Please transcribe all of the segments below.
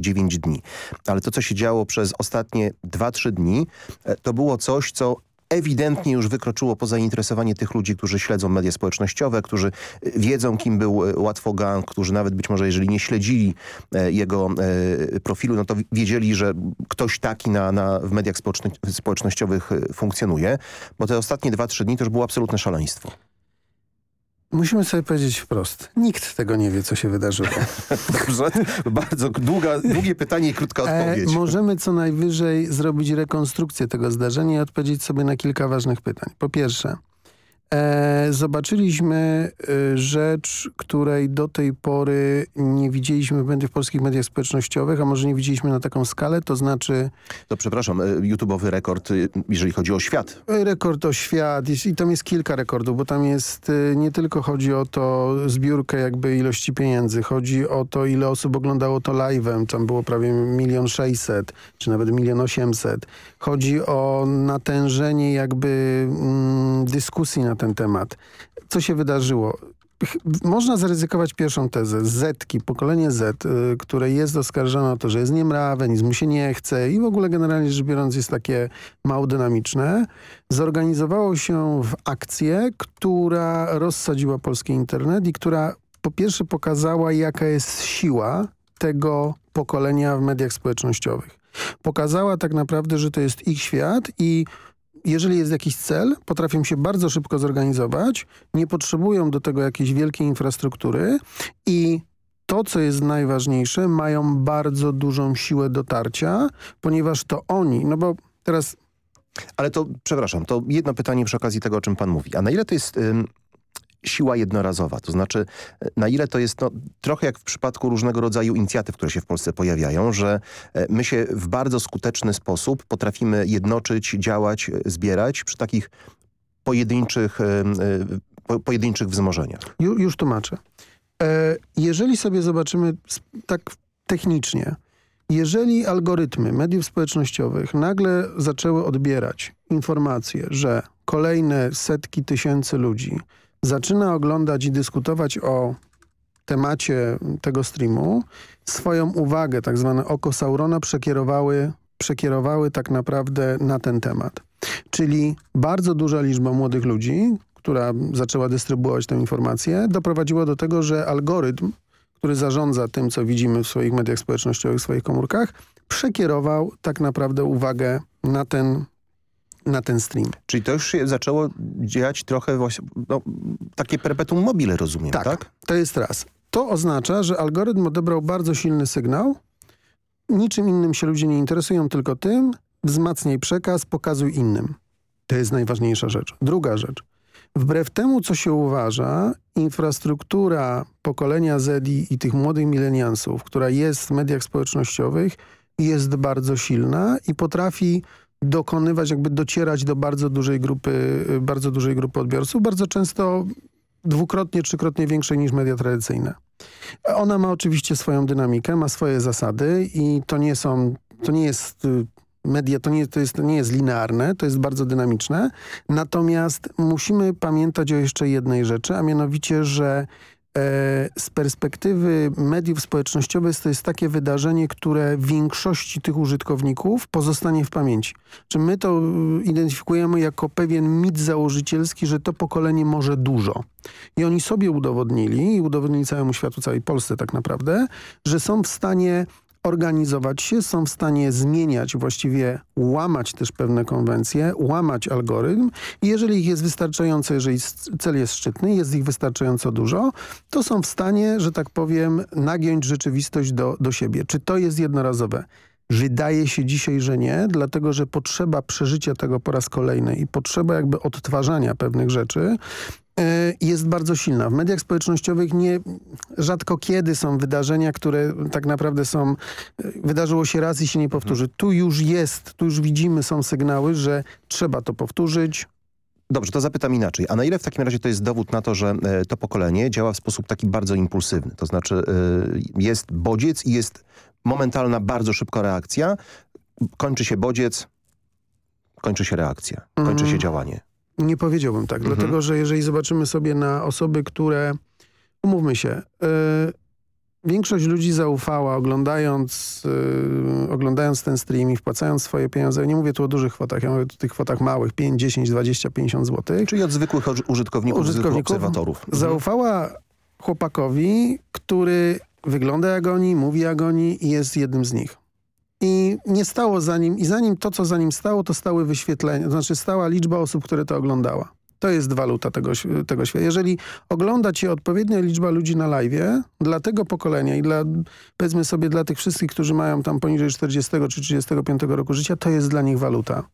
9 dni. Ale to, co się działo przez ostatnie 2-3 dni, e, to było coś, co ewidentnie już wykroczyło poza zainteresowanie tych ludzi, którzy śledzą media społecznościowe, którzy y, wiedzą, kim był y, Łatwogang, którzy nawet być może, jeżeli nie śledzili e, jego e, profilu, no to wiedzieli, że ktoś taki na, na, w mediach społecznościowych y, funkcjonuje, bo te ostatnie dwa, trzy dni to już było absolutne szaleństwo. Musimy sobie powiedzieć wprost. Nikt tego nie wie, co się wydarzyło. Dobrze. Bardzo długa, długie pytanie i krótka e, odpowiedź. E, możemy co najwyżej zrobić rekonstrukcję tego zdarzenia i odpowiedzieć sobie na kilka ważnych pytań. Po pierwsze, E, zobaczyliśmy e, rzecz, której do tej pory nie widzieliśmy w polskich mediach społecznościowych, a może nie widzieliśmy na taką skalę, to znaczy... To przepraszam, e, YouTube'owy rekord, jeżeli chodzi o świat. Rekord o świat i tam jest kilka rekordów, bo tam jest, nie tylko chodzi o to zbiórkę jakby ilości pieniędzy, chodzi o to, ile osób oglądało to live'em, tam było prawie milion sześćset, czy nawet milion osiemset. Chodzi o natężenie jakby mm, dyskusji na ten temat. Co się wydarzyło? Można zaryzykować pierwszą tezę. Zetki, pokolenie Z, y, które jest oskarżone o to, że jest niemrawe, nic mu się nie chce i w ogóle generalnie rzecz biorąc jest takie mało dynamiczne, zorganizowało się w akcję, która rozsadziła polski internet i która po pierwsze pokazała, jaka jest siła tego pokolenia w mediach społecznościowych. Pokazała tak naprawdę, że to jest ich świat i jeżeli jest jakiś cel, potrafią się bardzo szybko zorganizować, nie potrzebują do tego jakiejś wielkiej infrastruktury i to, co jest najważniejsze, mają bardzo dużą siłę dotarcia, ponieważ to oni, no bo teraz... Ale to, przepraszam, to jedno pytanie przy okazji tego, o czym pan mówi. A na ile to jest siła jednorazowa. To znaczy, na ile to jest no, trochę jak w przypadku różnego rodzaju inicjatyw, które się w Polsce pojawiają, że e, my się w bardzo skuteczny sposób potrafimy jednoczyć, działać, e, zbierać przy takich pojedynczych, e, pojedynczych wzmożeniach. Ju, już tłumaczę. Jeżeli sobie zobaczymy tak technicznie, jeżeli algorytmy mediów społecznościowych nagle zaczęły odbierać informacje, że kolejne setki tysięcy ludzi zaczyna oglądać i dyskutować o temacie tego streamu, swoją uwagę, tak zwane oko Saurona, przekierowały, przekierowały tak naprawdę na ten temat. Czyli bardzo duża liczba młodych ludzi, która zaczęła dystrybuować tę informację, doprowadziła do tego, że algorytm, który zarządza tym, co widzimy w swoich mediach społecznościowych, w swoich komórkach, przekierował tak naprawdę uwagę na ten na ten stream. Czyli to już się zaczęło dziać trochę właśnie, no, takie perpetuum mobile rozumiem, tak? tak? to jest raz. To oznacza, że algorytm odebrał bardzo silny sygnał, niczym innym się ludzie nie interesują, tylko tym, wzmacniaj przekaz, pokazuj innym. To jest najważniejsza rzecz. Druga rzecz. Wbrew temu, co się uważa, infrastruktura pokolenia Z i, tych młodych mileniansów, która jest w mediach społecznościowych, jest bardzo silna i potrafi dokonywać, jakby docierać do bardzo dużej grupy, bardzo dużej grupy odbiorców, bardzo często dwukrotnie, trzykrotnie większej niż media tradycyjne. Ona ma oczywiście swoją dynamikę, ma swoje zasady i to nie są, to nie jest y, media, to nie, to, jest, to nie jest linearne, to jest bardzo dynamiczne. Natomiast musimy pamiętać o jeszcze jednej rzeczy, a mianowicie, że z perspektywy mediów społecznościowych to jest takie wydarzenie, które większości tych użytkowników pozostanie w pamięci. Czy my to identyfikujemy jako pewien mit założycielski, że to pokolenie może dużo. I oni sobie udowodnili, i udowodnili całemu światu, całej Polsce tak naprawdę, że są w stanie organizować się, są w stanie zmieniać, właściwie łamać też pewne konwencje, łamać algorytm jeżeli ich jest wystarczająco, jeżeli cel jest szczytny, jest ich wystarczająco dużo, to są w stanie, że tak powiem, nagiąć rzeczywistość do, do siebie. Czy to jest jednorazowe? Wydaje się dzisiaj, że nie, dlatego że potrzeba przeżycia tego po raz kolejny i potrzeba jakby odtwarzania pewnych rzeczy E, jest bardzo silna. W mediach społecznościowych nie, rzadko kiedy są wydarzenia, które tak naprawdę są, e, wydarzyło się raz i się nie powtórzy. Mhm. Tu już jest, tu już widzimy, są sygnały, że trzeba to powtórzyć, Dobrze, to zapytam inaczej. A na ile w takim razie to jest dowód na to, że e, to pokolenie działa w sposób taki bardzo impulsywny? To znaczy jest bodziec i jest momentalna, bardzo szybka reakcja. Kończy się bodziec, kończy się reakcja, kończy się działanie. Nie powiedziałbym tak, mhm. dlatego że jeżeli zobaczymy sobie na osoby, które, umówmy się, yy, większość ludzi zaufała oglądając, yy, oglądając ten stream i wpłacając swoje pieniądze. Nie mówię tu o dużych kwotach, ja mówię tu o tych kwotach małych, 5, 10, 20, 50 zł. Czyli od zwykłych użytkowników, użytkowników Użytkowników obserwatorów. Mhm. Zaufała chłopakowi, który wygląda jak oni, mówi jak oni i jest jednym z nich. I nie stało za nim, i zanim to, co za nim stało, to stały wyświetlenia, to znaczy stała liczba osób, które to oglądała. To jest waluta tego, tego świata. Jeżeli ogląda cię odpowiednia liczba ludzi na live, dla tego pokolenia i dla, powiedzmy sobie, dla tych wszystkich, którzy mają tam poniżej 40 czy 35 roku życia, to jest dla nich waluta.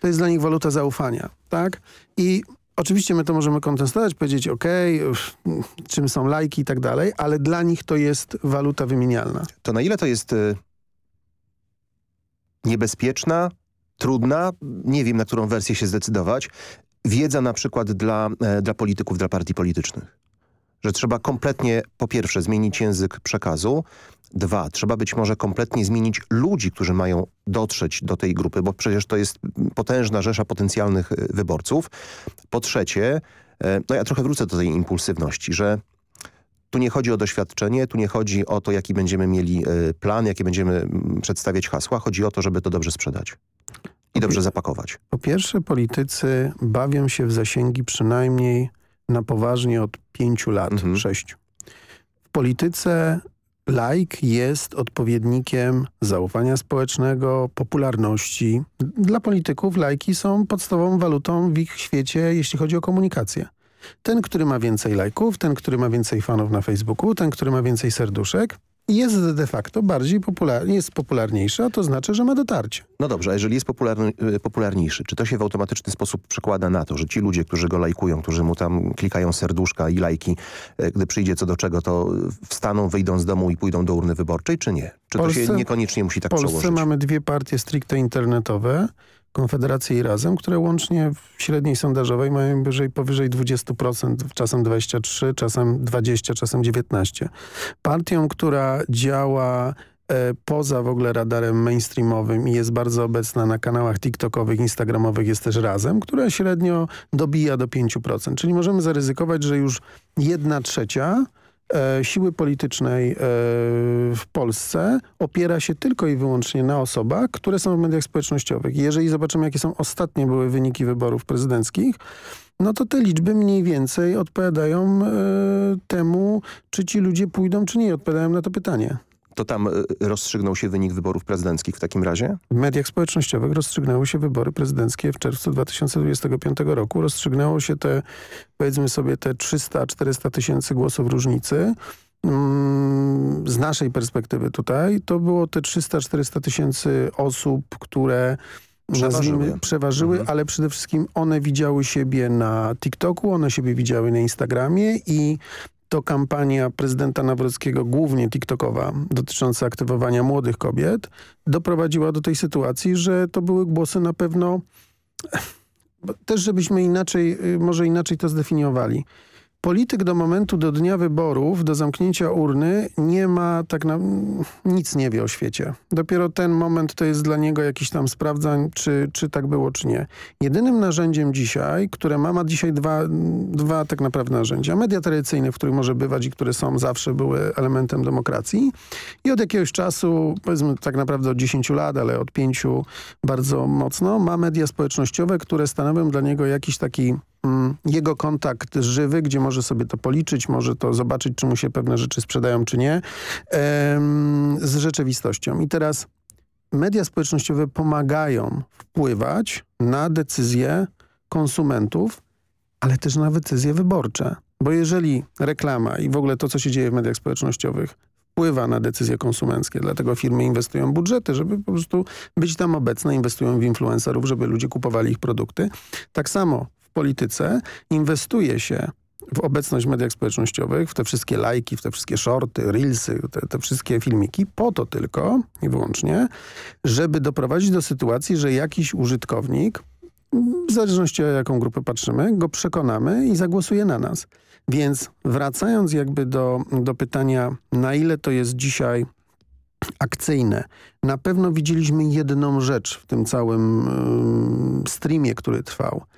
To jest dla nich waluta zaufania, tak? I Oczywiście my to możemy kontestować, powiedzieć ok, czym są lajki i tak dalej, ale dla nich to jest waluta wymienialna. To na ile to jest y, niebezpieczna, trudna, nie wiem na którą wersję się zdecydować, wiedza na przykład dla, e, dla polityków, dla partii politycznych? Że trzeba kompletnie, po pierwsze, zmienić język przekazu, Dwa, trzeba być może kompletnie zmienić ludzi, którzy mają dotrzeć do tej grupy, bo przecież to jest potężna rzesza potencjalnych y, wyborców. Po trzecie, e, no ja trochę wrócę do tej impulsywności, że tu nie chodzi o doświadczenie, tu nie chodzi o to, jaki będziemy mieli y, plan, jakie będziemy przedstawiać hasła. Chodzi o to, żeby to dobrze sprzedać i dobrze zapakować. Po pierwsze, politycy bawią się w zasięgi przynajmniej na poważnie od pięciu lat, mhm. sześciu. W polityce Like jest odpowiednikiem zaufania społecznego, popularności. Dla polityków lajki są podstawową walutą w ich świecie, jeśli chodzi o komunikację. Ten, który ma więcej lajków, ten, który ma więcej fanów na Facebooku, ten, który ma więcej serduszek, jest de facto bardziej popularny, jest popularniejszy, a to znaczy, że ma dotarcie. No dobrze, a jeżeli jest popularny, y, popularniejszy, czy to się w automatyczny sposób przekłada na to, że ci ludzie, którzy go lajkują, którzy mu tam klikają serduszka i lajki, y, gdy przyjdzie co do czego, to wstaną, wyjdą z domu i pójdą do urny wyborczej, czy nie? Czy Polsce, to się niekoniecznie musi tak przełożyć? W Polsce mamy dwie partie stricte internetowe, Konfederację i Razem, które łącznie w średniej sondażowej mają powyżej, powyżej 20%, czasem 23, czasem 20, czasem 19. Partią, która działa e, poza w ogóle radarem mainstreamowym i jest bardzo obecna na kanałach tiktokowych, instagramowych jest też Razem, która średnio dobija do 5%. Czyli możemy zaryzykować, że już jedna trzecia siły politycznej e, w Polsce opiera się tylko i wyłącznie na osobach, które są w mediach społecznościowych. Jeżeli zobaczymy, jakie są ostatnie były wyniki wyborów prezydenckich, no to te liczby mniej więcej odpowiadają e, temu, czy ci ludzie pójdą, czy nie. Odpowiadają na to pytanie. To tam y, rozstrzygnął się wynik wyborów prezydenckich w takim razie? W mediach społecznościowych rozstrzygnęły się wybory prezydenckie w czerwcu 2025 roku. Rozstrzygnęło się te, powiedzmy sobie, te 300-400 tysięcy głosów różnicy. Mm, z naszej perspektywy tutaj to było te 300-400 tysięcy osób, które przeważyły, przeważyły mhm. ale przede wszystkim one widziały siebie na TikToku, one siebie widziały na Instagramie i to kampania prezydenta Nawrockiego, głównie TikTokowa, dotycząca aktywowania młodych kobiet, doprowadziła do tej sytuacji, że to były głosy na pewno, też żebyśmy inaczej, y, może inaczej to zdefiniowali. Polityk do momentu, do dnia wyborów, do zamknięcia urny nie ma tak na... nic nie wie o świecie. Dopiero ten moment to jest dla niego jakiś tam sprawdzań, czy, czy tak było, czy nie. Jedynym narzędziem dzisiaj, które ma, ma dzisiaj dwa, dwa tak naprawdę narzędzia. Media tradycyjne, w których może bywać i które są zawsze były elementem demokracji i od jakiegoś czasu, powiedzmy tak naprawdę od 10 lat, ale od pięciu bardzo mocno, ma media społecznościowe, które stanowią dla niego jakiś taki jego kontakt żywy, gdzie może sobie to policzyć, może to zobaczyć, czy mu się pewne rzeczy sprzedają, czy nie, z rzeczywistością. I teraz media społecznościowe pomagają wpływać na decyzje konsumentów, ale też na decyzje wyborcze. Bo jeżeli reklama i w ogóle to, co się dzieje w mediach społecznościowych wpływa na decyzje konsumenckie, dlatego firmy inwestują budżety, żeby po prostu być tam obecne, inwestują w influencerów, żeby ludzie kupowali ich produkty. Tak samo w polityce inwestuje się w obecność w mediach społecznościowych, w te wszystkie lajki, w te wszystkie shorty, reelsy, te, te, wszystkie filmiki, po to tylko i wyłącznie, żeby doprowadzić do sytuacji, że jakiś użytkownik, w zależności o jaką grupę patrzymy, go przekonamy i zagłosuje na nas. Więc wracając jakby do, do pytania, na ile to jest dzisiaj akcyjne. Na pewno widzieliśmy jedną rzecz w tym całym streamie, który trwał –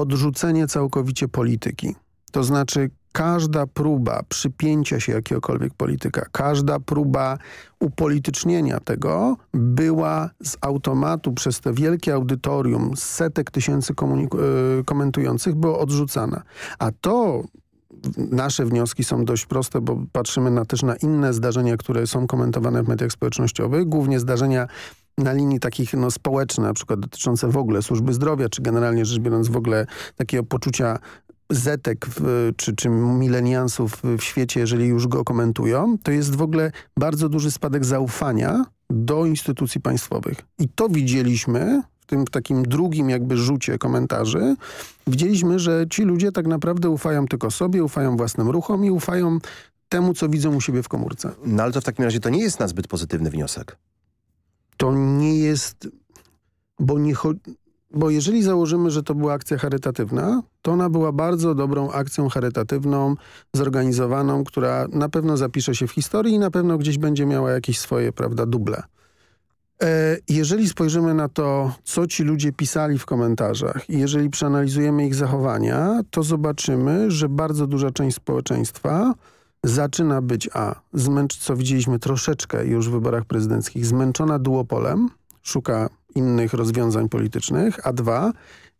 odrzucenie całkowicie polityki. To znaczy każda próba przypięcia się jakiegokolwiek polityka, każda próba upolitycznienia tego była z automatu przez te wielkie audytorium setek tysięcy y, komentujących była odrzucana. A to nasze wnioski są dość proste, bo patrzymy na, też na inne zdarzenia, które są komentowane w mediach społecznościowych, głównie zdarzenia na linii takich no, społecznych, na przykład dotyczące w ogóle służby zdrowia, czy generalnie rzecz biorąc w ogóle takiego poczucia zetek w, czy, czy mileniansów w świecie, jeżeli już go komentują, to jest w ogóle bardzo duży spadek zaufania do instytucji państwowych. I to widzieliśmy w tym w takim drugim jakby rzucie komentarzy. Widzieliśmy, że ci ludzie tak naprawdę ufają tylko sobie, ufają własnym ruchom i ufają temu, co widzą u siebie w komórce. No ale to w takim razie to nie jest nazbyt pozytywny wniosek. To nie jest, bo nie chodzi bo jeżeli założymy, że to była akcja charytatywna, to ona była bardzo dobrą akcją charytatywną, zorganizowaną, która na pewno zapisze się w historii i na pewno gdzieś będzie miała jakieś swoje, prawda, duble. E, jeżeli spojrzymy na to, co ci ludzie pisali w komentarzach i jeżeli przeanalizujemy ich zachowania, to zobaczymy, że bardzo duża część społeczeństwa zaczyna być a, zmęcz, co widzieliśmy troszeczkę już w wyborach prezydenckich, zmęczona duopolem, szuka innych rozwiązań politycznych, a dwa,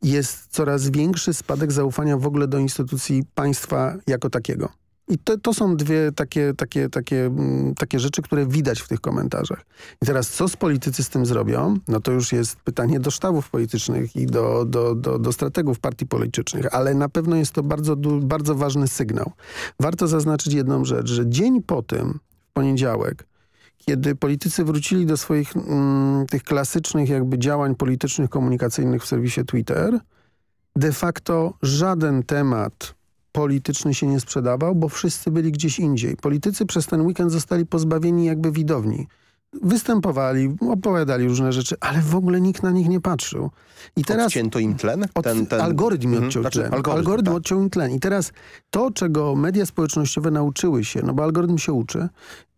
jest coraz większy spadek zaufania w ogóle do instytucji państwa jako takiego. I to, to są dwie takie, takie, takie, mm, takie rzeczy, które widać w tych komentarzach. I teraz co z politycy z tym zrobią? No to już jest pytanie do sztabów politycznych i do, do, do, do strategów partii politycznych, ale na pewno jest to bardzo, bardzo ważny sygnał. Warto zaznaczyć jedną rzecz, że dzień po tym, w poniedziałek, kiedy politycy wrócili do swoich mm, tych klasycznych jakby działań politycznych, komunikacyjnych w serwisie Twitter, de facto żaden temat polityczny się nie sprzedawał, bo wszyscy byli gdzieś indziej. Politycy przez ten weekend zostali pozbawieni jakby widowni występowali, opowiadali różne rzeczy, ale w ogóle nikt na nich nie patrzył. I teraz Odcięto im tlen? Ten, ten... Algorytm mhm. odciął znaczy, tlen. Algorytm, algorytm tak. odciął im tlen. I teraz to, czego media społecznościowe nauczyły się, no bo algorytm się uczy,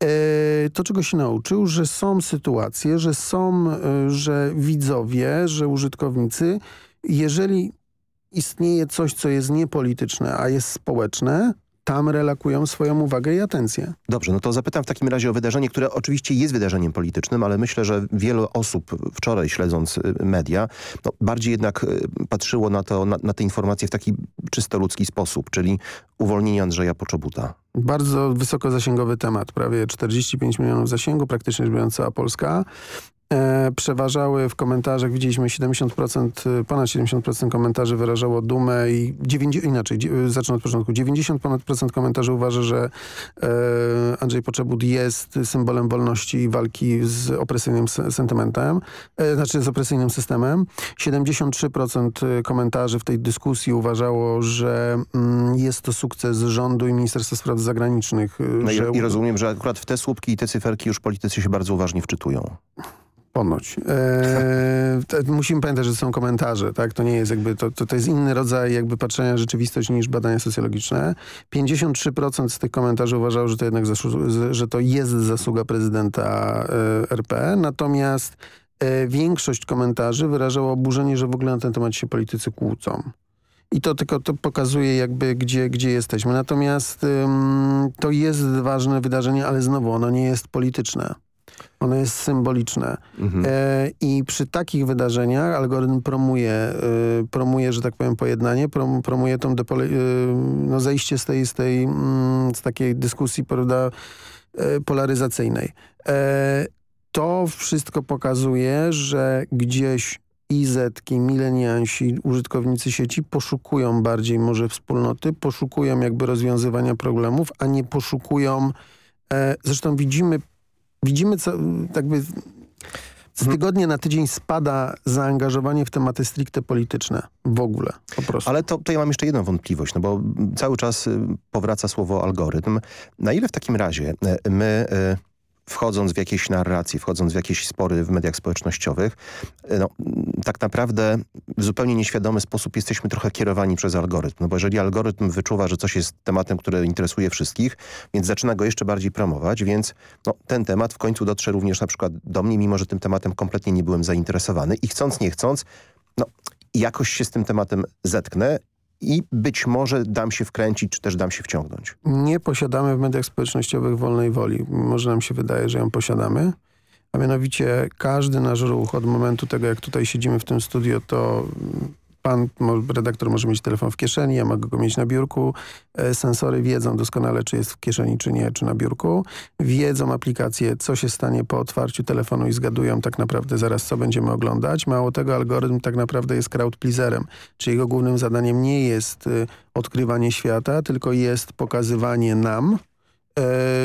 e, to czego się nauczył, że są sytuacje, że są, e, że widzowie, że użytkownicy, jeżeli istnieje coś, co jest niepolityczne, a jest społeczne, tam relakują swoją uwagę i atencję. Dobrze, no to zapytam w takim razie o wydarzenie, które oczywiście jest wydarzeniem politycznym, ale myślę, że wiele osób wczoraj śledząc y, media, no, bardziej jednak y, patrzyło na, to, na, na te informacje w taki czysto ludzki sposób, czyli uwolnienie Andrzeja Poczobuta. Bardzo wysoko temat, prawie 45 milionów zasięgu, praktycznie biorąc cała Polska. E, przeważały w komentarzach, widzieliśmy 70%, e, ponad 70% komentarzy wyrażało dumę i 90, inaczej, zacznę od początku, 90% komentarzy uważa, że e, Andrzej Poczebut jest symbolem wolności i walki z opresyjnym sentymentem, e, znaczy z opresyjnym systemem. 73% komentarzy w tej dyskusji uważało, że mm, jest to sukces rządu i Ministerstwa Spraw Zagranicznych. No że... i rozumiem, że akurat w te słupki i te cyferki już politycy się bardzo uważnie wczytują. Ponoć. Eee, musimy pamiętać, że są komentarze, tak? To nie jest jakby, to, to, to jest inny rodzaj jakby patrzenia rzeczywistość niż badania socjologiczne. 53% z tych komentarzy uważało, że to jednak że to jest zasługa prezydenta e, RP, natomiast e, większość komentarzy wyrażała oburzenie, że w ogóle na ten temat się politycy kłócą. I to tylko to pokazuje jakby, gdzie, gdzie jesteśmy. Natomiast ym, to jest ważne wydarzenie, ale znowu ono nie jest polityczne. Ono jest symboliczne. Mhm. E, I przy takich wydarzeniach algorytm promuje, y, promuje że tak powiem, pojednanie, prom, promuje tą y, no, zejście z tej, z tej mm, z takiej dyskusji prawda, y, polaryzacyjnej. E, to wszystko pokazuje, że gdzieś izetki, mileniansi, użytkownicy sieci poszukują bardziej może wspólnoty, poszukują jakby rozwiązywania problemów, a nie poszukują... E, zresztą widzimy widzimy, co jakby z mhm. tygodnia na tydzień spada zaangażowanie w tematy stricte polityczne w ogóle, po prostu. Ale to, to ja mam jeszcze jedną wątpliwość, no bo cały czas y, powraca słowo algorytm. Na ile w takim razie y, my y, wchodząc w jakieś narracje, wchodząc w jakieś spory w mediach społecznościowych, e, no, tak naprawdę w zupełnie nieświadomy sposób jesteśmy trochę kierowani przez algorytm. No bo jeżeli algorytm wyczuwa, że coś jest tematem, który interesuje wszystkich, więc zaczyna go jeszcze bardziej promować, więc no, ten temat w końcu dotrze również na przykład do mnie, mimo że tym tematem kompletnie nie byłem zainteresowany i chcąc, nie chcąc, no, jakoś się z tym tematem zetknę i być może dam się wkręcić, czy też dam się wciągnąć. Nie posiadamy w mediach społecznościowych wolnej woli. Może nam się wydaje, że ją posiadamy. A mianowicie każdy nasz ruch od momentu tego, jak tutaj siedzimy w tym studio, to pan redaktor może mieć telefon w kieszeni, ja mogę go mieć na biurku. E, sensory wiedzą doskonale, czy jest w kieszeni, czy nie, czy na biurku. Wiedzą aplikacje, co się stanie po otwarciu telefonu i zgadują tak naprawdę zaraz, co będziemy oglądać. Mało tego, algorytm tak naprawdę jest crowd pleaserem, czyli jego głównym zadaniem nie jest y, odkrywanie świata, tylko jest pokazywanie nam,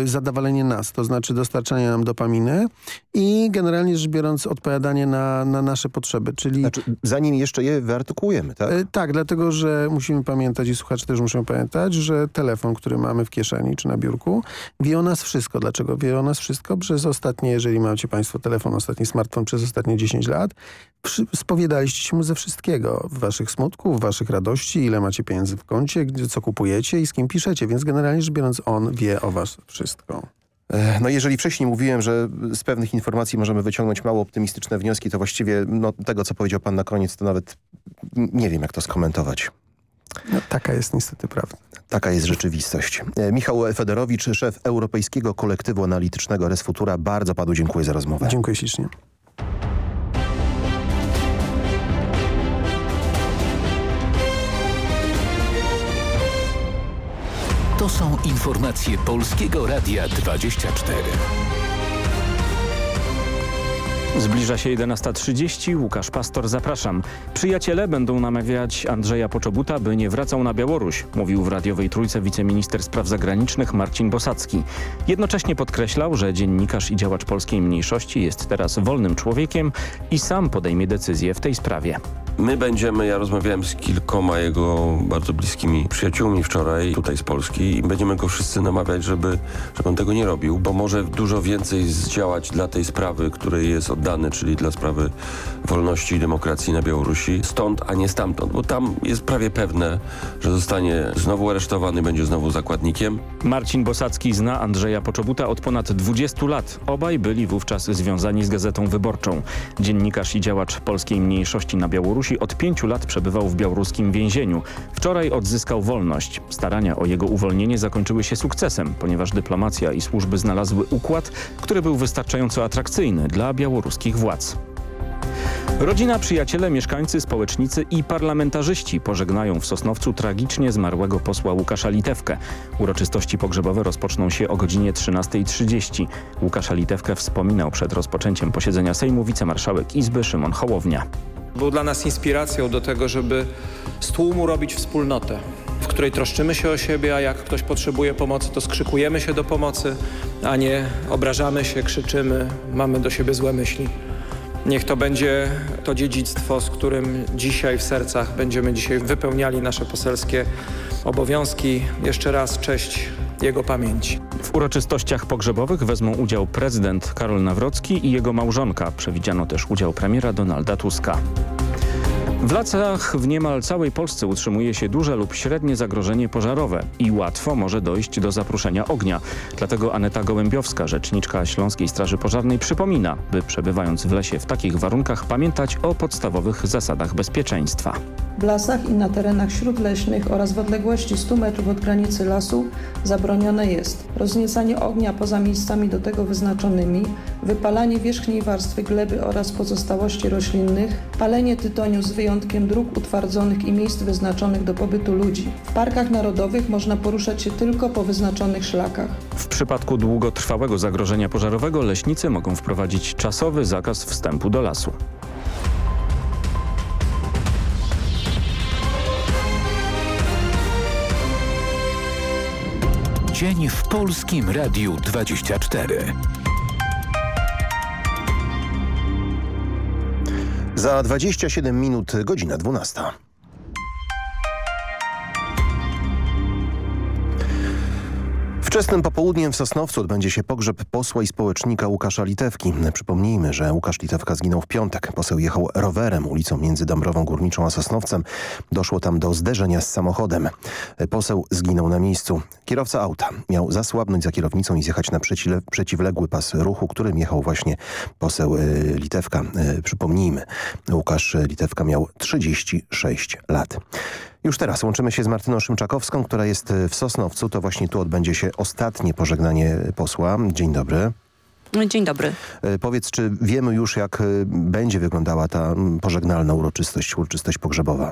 zadowolenie nas, to znaczy dostarczanie nam dopaminy i generalnie rzecz biorąc odpowiadanie na, na nasze potrzeby, czyli... Znaczy, zanim jeszcze je wyartykułujemy, tak? E, tak, dlatego, że musimy pamiętać i słuchacze też muszą pamiętać, że telefon, który mamy w kieszeni czy na biurku, wie o nas wszystko. Dlaczego wie o nas wszystko? Przez ostatnie, jeżeli macie państwo telefon, ostatni smartfon przez ostatnie 10 lat, spowiadaliście się mu ze wszystkiego. Waszych smutków, waszych radości, ile macie pieniędzy w koncie, co kupujecie i z kim piszecie, więc generalnie rzecz biorąc on wie o was wszystko. E, No jeżeli wcześniej mówiłem, że z pewnych informacji możemy wyciągnąć mało optymistyczne wnioski, to właściwie no, tego, co powiedział pan na koniec, to nawet nie wiem, jak to skomentować. No, taka jest niestety prawda. Taka jest rzeczywistość. E, Michał Federowicz, szef Europejskiego Kolektywu Analitycznego Resfutura. Bardzo panu dziękuję za rozmowę. Dziękuję ślicznie. To są informacje Polskiego Radia 24. Zbliża się 11.30. Łukasz Pastor, zapraszam. Przyjaciele będą namawiać Andrzeja Poczobuta, by nie wracał na Białoruś, mówił w radiowej trójce wiceminister spraw zagranicznych Marcin Bosacki. Jednocześnie podkreślał, że dziennikarz i działacz polskiej mniejszości jest teraz wolnym człowiekiem i sam podejmie decyzję w tej sprawie. My będziemy, ja rozmawiałem z kilkoma jego bardzo bliskimi przyjaciółmi wczoraj tutaj z Polski i będziemy go wszyscy namawiać, żeby, żeby on tego nie robił, bo może dużo więcej zdziałać dla tej sprawy, której jest oddany, czyli dla sprawy wolności i demokracji na Białorusi. Stąd, a nie stamtąd, bo tam jest prawie pewne, że zostanie znowu aresztowany, będzie znowu zakładnikiem. Marcin Bosacki zna Andrzeja Poczobuta od ponad 20 lat. Obaj byli wówczas związani z Gazetą Wyborczą. Dziennikarz i działacz polskiej mniejszości na Białorusi od pięciu lat przebywał w białoruskim więzieniu. Wczoraj odzyskał wolność. Starania o jego uwolnienie zakończyły się sukcesem, ponieważ dyplomacja i służby znalazły układ, który był wystarczająco atrakcyjny dla białoruskich władz. Rodzina, przyjaciele, mieszkańcy, społecznicy i parlamentarzyści pożegnają w Sosnowcu tragicznie zmarłego posła Łukasza Litewkę. Uroczystości pogrzebowe rozpoczną się o godzinie 13.30. Łukasza Litewkę wspominał przed rozpoczęciem posiedzenia Sejmu wicemarszałek Izby Szymon Hołownia. Był dla nas inspiracją do tego, żeby z tłumu robić wspólnotę, w której troszczymy się o siebie, a jak ktoś potrzebuje pomocy, to skrzykujemy się do pomocy, a nie obrażamy się, krzyczymy, mamy do siebie złe myśli. Niech to będzie to dziedzictwo, z którym dzisiaj w sercach będziemy dzisiaj wypełniali nasze poselskie obowiązki. Jeszcze raz cześć jego pamięci. W uroczystościach pogrzebowych wezmą udział prezydent Karol Nawrocki i jego małżonka. Przewidziano też udział premiera Donalda Tuska. W lasach w niemal całej Polsce utrzymuje się duże lub średnie zagrożenie pożarowe i łatwo może dojść do zapruszenia ognia. Dlatego Aneta Gołębiowska, rzeczniczka Śląskiej Straży Pożarnej przypomina, by przebywając w lesie w takich warunkach pamiętać o podstawowych zasadach bezpieczeństwa. W lasach i na terenach śródleśnych oraz w odległości 100 metrów od granicy lasu zabronione jest rozniecanie ognia poza miejscami do tego wyznaczonymi, wypalanie wierzchniej warstwy gleby oraz pozostałości roślinnych, palenie tytoniu z dróg utwardzonych i miejsc wyznaczonych do pobytu ludzi. W parkach narodowych można poruszać się tylko po wyznaczonych szlakach. W przypadku długotrwałego zagrożenia pożarowego leśnicy mogą wprowadzić czasowy zakaz wstępu do lasu. Dzień w Polskim Radiu 24. Za 27 minut godzina 12. Wczesnym popołudniem w Sosnowcu odbędzie się pogrzeb posła i społecznika Łukasza Litewki. Przypomnijmy, że Łukasz Litewka zginął w piątek. Poseł jechał rowerem ulicą między Dąbrową Górniczą a Sosnowcem. Doszło tam do zderzenia z samochodem. Poseł zginął na miejscu. Kierowca auta miał zasłabnąć za kierownicą i zjechać na przeciwle, przeciwległy pas ruchu, którym jechał właśnie poseł y, Litewka. Y, Przypomnijmy, Łukasz Litewka miał 36 lat. Już teraz łączymy się z Martyną Szymczakowską, która jest w Sosnowcu. To właśnie tu odbędzie się ostatnie pożegnanie posła. Dzień dobry. Dzień dobry. E, powiedz, czy wiemy już, jak e, będzie wyglądała ta pożegnalna uroczystość, uroczystość pogrzebowa?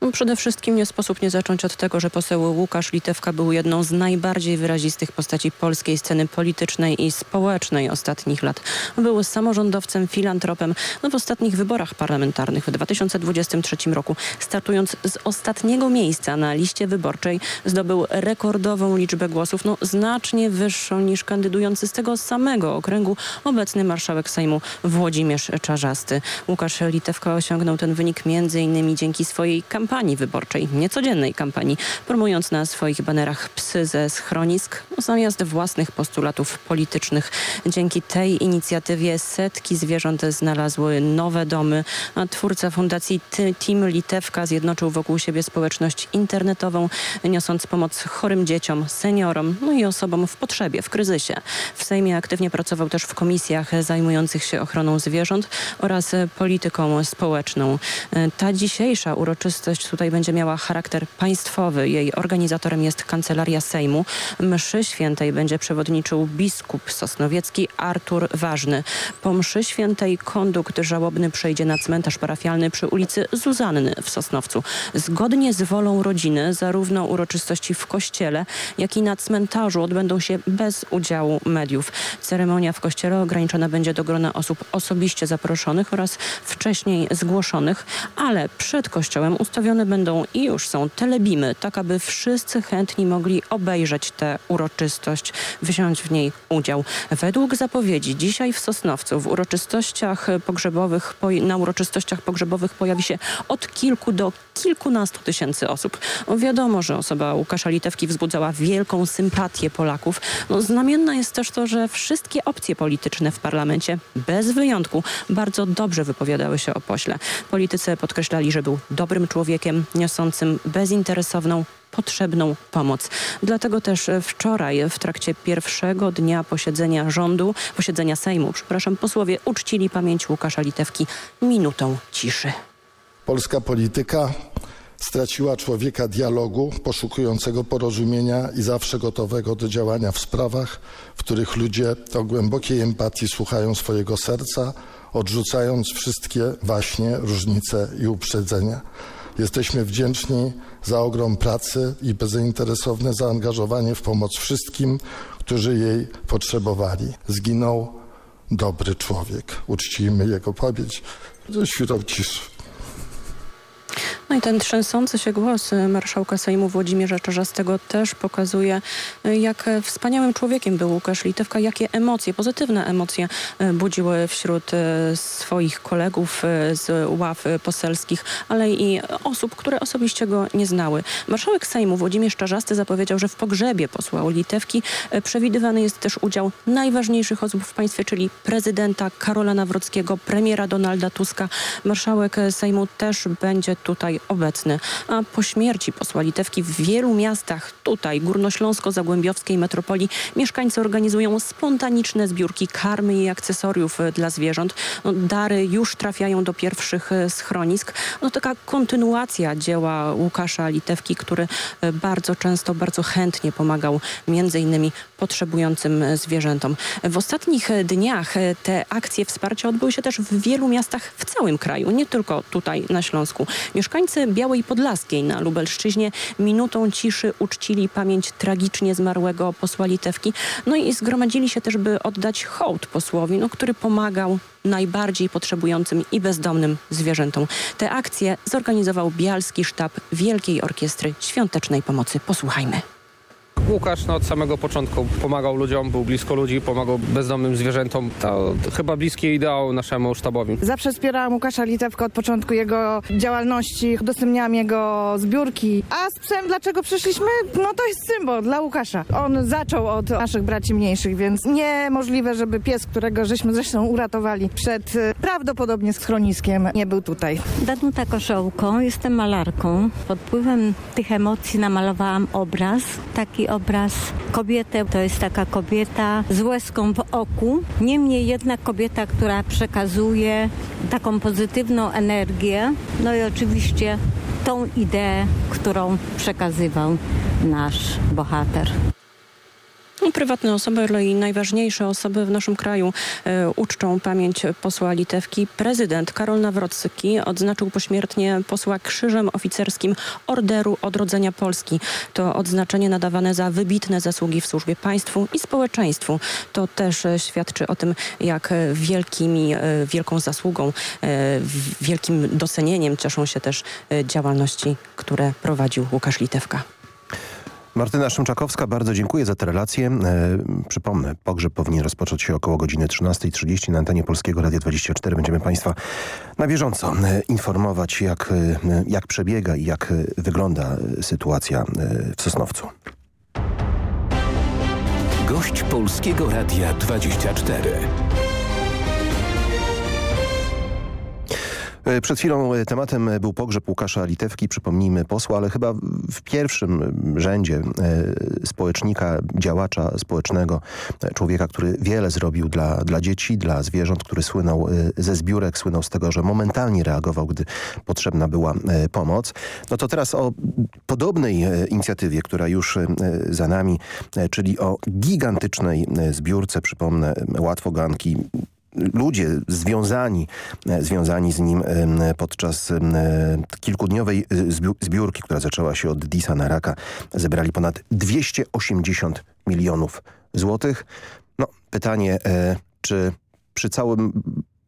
No przede wszystkim nie sposób nie zacząć od tego, że poseł Łukasz Litewka był jedną z najbardziej wyrazistych postaci polskiej sceny politycznej i społecznej ostatnich lat. Był samorządowcem, filantropem. No w ostatnich wyborach parlamentarnych w 2023 roku, startując z ostatniego miejsca na liście wyborczej, zdobył rekordową liczbę głosów, no znacznie wyższą niż kandydujący z tego samego okręgu obecny marszałek Sejmu Włodzimierz Czarzasty. Łukasz Litewka osiągnął ten wynik m.in. dzięki swojej kampanii kampanii wyborczej, niecodziennej kampanii, promując na swoich banerach psy ze schronisk zamiast własnych postulatów politycznych. Dzięki tej inicjatywie setki zwierząt znalazły nowe domy, a twórca fundacji Team Litewka zjednoczył wokół siebie społeczność internetową, niosąc pomoc chorym dzieciom, seniorom, no i osobom w potrzebie, w kryzysie. W Sejmie aktywnie pracował też w komisjach zajmujących się ochroną zwierząt oraz polityką społeczną. Ta dzisiejsza uroczystość tutaj będzie miała charakter państwowy. Jej organizatorem jest Kancelaria Sejmu. Mszy świętej będzie przewodniczył biskup sosnowiecki Artur Ważny. Po mszy świętej kondukt żałobny przejdzie na cmentarz parafialny przy ulicy Zuzanny w Sosnowcu. Zgodnie z wolą rodziny zarówno uroczystości w kościele, jak i na cmentarzu odbędą się bez udziału mediów. Ceremonia w kościele ograniczona będzie do grona osób osobiście zaproszonych oraz wcześniej zgłoszonych, ale przed kościołem ustawiono ustawione będą i już są telebimy, tak aby wszyscy chętni mogli obejrzeć tę uroczystość, wziąć w niej udział. Według zapowiedzi dzisiaj w Sosnowcu w uroczystościach pogrzebowych, na uroczystościach pogrzebowych pojawi się od kilku do kilkunastu tysięcy osób. Wiadomo, że osoba Łukasza Litewki wzbudzała wielką sympatię Polaków. No, znamienne jest też to, że wszystkie opcje polityczne w parlamencie bez wyjątku bardzo dobrze wypowiadały się o pośle. Politycy podkreślali, że był dobrym człowiekiem, człowiekiem niosącym bezinteresowną potrzebną pomoc. Dlatego też wczoraj w trakcie pierwszego dnia posiedzenia rządu, posiedzenia Sejmu, przepraszam, posłowie uczcili pamięć Łukasza Litewki minutą ciszy. Polska polityka straciła człowieka dialogu, poszukującego porozumienia i zawsze gotowego do działania w sprawach, w których ludzie o głębokiej empatii słuchają swojego serca, odrzucając wszystkie właśnie różnice i uprzedzenia. Jesteśmy wdzięczni za ogrom pracy i bezinteresowne zaangażowanie w pomoc wszystkim, którzy jej potrzebowali. Zginął dobry człowiek. Uczcijmy jego pamięć chwilą ciszy. No i ten trzęsący się głos y, marszałka Sejmu Włodzimierza Czarzastego też pokazuje, y, jak wspaniałym człowiekiem był Łukasz Litewka, jakie emocje, pozytywne emocje y, budziły wśród swoich kolegów z ław poselskich, ale i osób, które osobiście go nie znały. Marszałek Sejmu Włodzimierz Czarzasty zapowiedział, że w pogrzebie posła Litewki przewidywany jest też udział najważniejszych osób w państwie, czyli prezydenta Karola Nawrockiego, premiera Donalda Tuska. Marszałek Sejmu też będzie tutaj obecny. A po śmierci posła Litewki w wielu miastach, tutaj górnośląsko-zagłębiowskiej metropolii, mieszkańcy organizują spontaniczne zbiórki karmy i akcesoriów e, dla zwierząt. No, dary już trafiają do pierwszych e, schronisk. No, taka kontynuacja dzieła Łukasza Litewki, który e, bardzo często, bardzo chętnie pomagał między innymi potrzebującym zwierzętom. W ostatnich dniach te akcje wsparcia odbyły się też w wielu miastach w całym kraju, nie tylko tutaj na Śląsku. Mieszkańcy Białej Podlaskiej na Lubelszczyźnie minutą ciszy uczcili pamięć tragicznie zmarłego posła Litewki. No i zgromadzili się też, by oddać hołd posłowi, no, który pomagał najbardziej potrzebującym i bezdomnym zwierzętom. Te akcje zorganizował Bialski Sztab Wielkiej Orkiestry Świątecznej Pomocy. Posłuchajmy. Łukasz no, od samego początku pomagał ludziom, był blisko ludzi, pomagał bezdomnym zwierzętom. To chyba bliskie ideał naszemu sztabowi. Zawsze wspierałam Łukasza Litewkę od początku jego działalności, udostępniałam jego zbiórki. A z psem dlaczego przyszliśmy? No to jest symbol dla Łukasza. On zaczął od naszych braci mniejszych, więc niemożliwe, żeby pies, którego żeśmy zresztą uratowali przed e, prawdopodobnie schroniskiem, nie był tutaj. Danuta Koszołko, jestem malarką. Pod wpływem tych emocji namalowałam obraz, taki obraz kobietę. To jest taka kobieta z łezką w oku. Niemniej jednak kobieta, która przekazuje taką pozytywną energię. No i oczywiście tą ideę, którą przekazywał nasz bohater. Prywatne osoby, ale i najważniejsze osoby w naszym kraju e, uczczą pamięć posła Litewki. Prezydent Karol Nawrocki odznaczył pośmiertnie posła krzyżem oficerskim Orderu Odrodzenia Polski. To odznaczenie nadawane za wybitne zasługi w służbie państwu i społeczeństwu. To też e, świadczy o tym, jak e, wielkimi, wielką zasługą, wielkim docenieniem cieszą się też działalności, które prowadził Łukasz Litewka. Martyna Szymczakowska, bardzo dziękuję za te relacje. E, przypomnę, pogrzeb powinien rozpocząć się około godziny 13.30 na antenie Polskiego Radia 24. Będziemy Państwa na bieżąco e, informować, jak, e, jak przebiega i jak wygląda sytuacja w Sosnowcu. Gość Polskiego Radia 24. Przed chwilą e, tematem był pogrzeb Łukasza Litewki, przypomnijmy posła, ale chyba w pierwszym rzędzie e, społecznika, działacza społecznego, e, człowieka, który wiele zrobił dla, dla dzieci, dla zwierząt, który słynął e, ze zbiórek, słynął z tego, że momentalnie reagował, gdy potrzebna była e, pomoc. No to teraz o podobnej e, inicjatywie, która już e, za nami, e, czyli o gigantycznej e, zbiórce, przypomnę, łatwoganki, ludzie związani, e, związani z nim podczas em, kilkudniowej e, zbiórki, która zaczęła się od Disa na raka, zebrali ponad 280 milionów złotych. No, pytanie, e, czy przy całym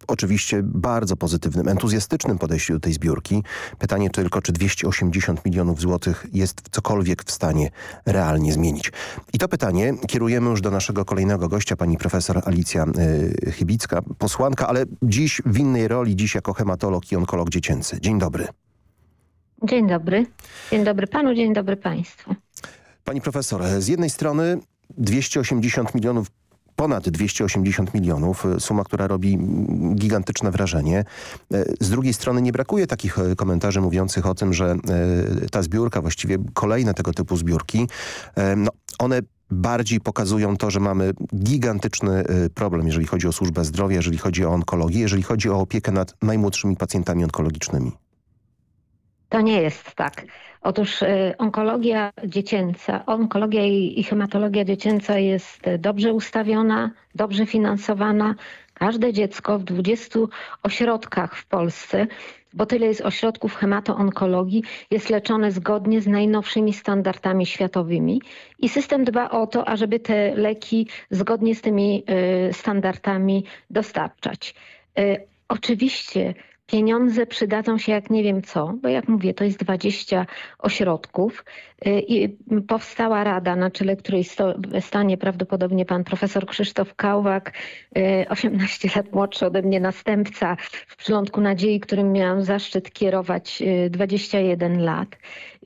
oczywiście bardzo pozytywnym, entuzjastycznym podejściu do tej zbiórki. Pytanie tylko, czy 280 milionów złotych jest cokolwiek w stanie realnie zmienić. I to pytanie kierujemy już do naszego kolejnego gościa, pani profesor Alicja y, Chybicka, posłanka, ale dziś w innej roli, dziś jako hematolog i onkolog dziecięcy. Dzień dobry. Dzień dobry. Dzień dobry panu, dzień dobry państwu. Pani profesor, z jednej strony 280 milionów ponad 280 milionów, e, suma, która robi gigantyczne wrażenie. E, Z drugiej strony nie brakuje takich e, komentarzy mówiących o tym, że ta zbiórka, właściwie kolejne tego typu zbiórki, no, one bardziej pokazują to, że mamy gigantyczny problem, jeżeli chodzi o służbę zdrowia, jeżeli chodzi o onkologię, jeżeli chodzi o opiekę nad najmłodszymi pacjentami onkologicznymi. To nie jest tak. Otóż y, onkologia dziecięca, onkologia i, i hematologia dziecięca jest dobrze ustawiona, dobrze finansowana. Każde dziecko w 20 ośrodkach w Polsce, bo tyle jest ośrodków hematoonkologii, jest leczone zgodnie z najnowszymi standardami światowymi. I system dba o to, ażeby te leki zgodnie z tymi y, standardami dostarczać. Y, Oczywiście pieniądze przydadzą się jak nie wiem co, bo jak mówię, to jest 20 ośrodków y, i powstała rada, na czele której stanie prawdopodobnie pan profesor Krzysztof Kałwak, y, 18 lat młodszy ode mnie następca w Przylądku Nadziei, którym miałam zaszczyt kierować y, 21 lat.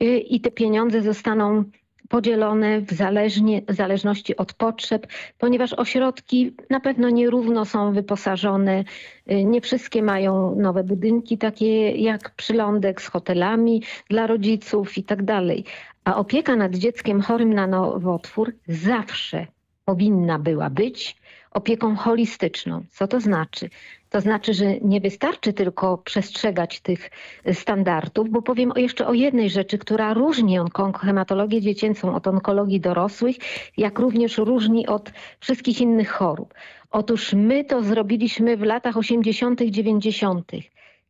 Y, I te pieniądze zostaną podzielone w, zależnie, w zależności od potrzeb, ponieważ ośrodki na pewno nierówno są wyposażone. Y, Nie wszystkie mają nowe budynki, takie jak przylądek z hotelami dla rodziców i tak dalej. A opieka nad dzieckiem chorym na nowotwór zawsze powinna była być opieką holistyczną. Co to znaczy? To znaczy, że nie wystarczy tylko przestrzegać tych standardów, bo powiem jeszcze o jednej rzeczy, która różni onko- hematologię dziecięcą od onkologii dorosłych, jak również różni od wszystkich innych chorób. Otóż my to zrobiliśmy w latach 80., 90.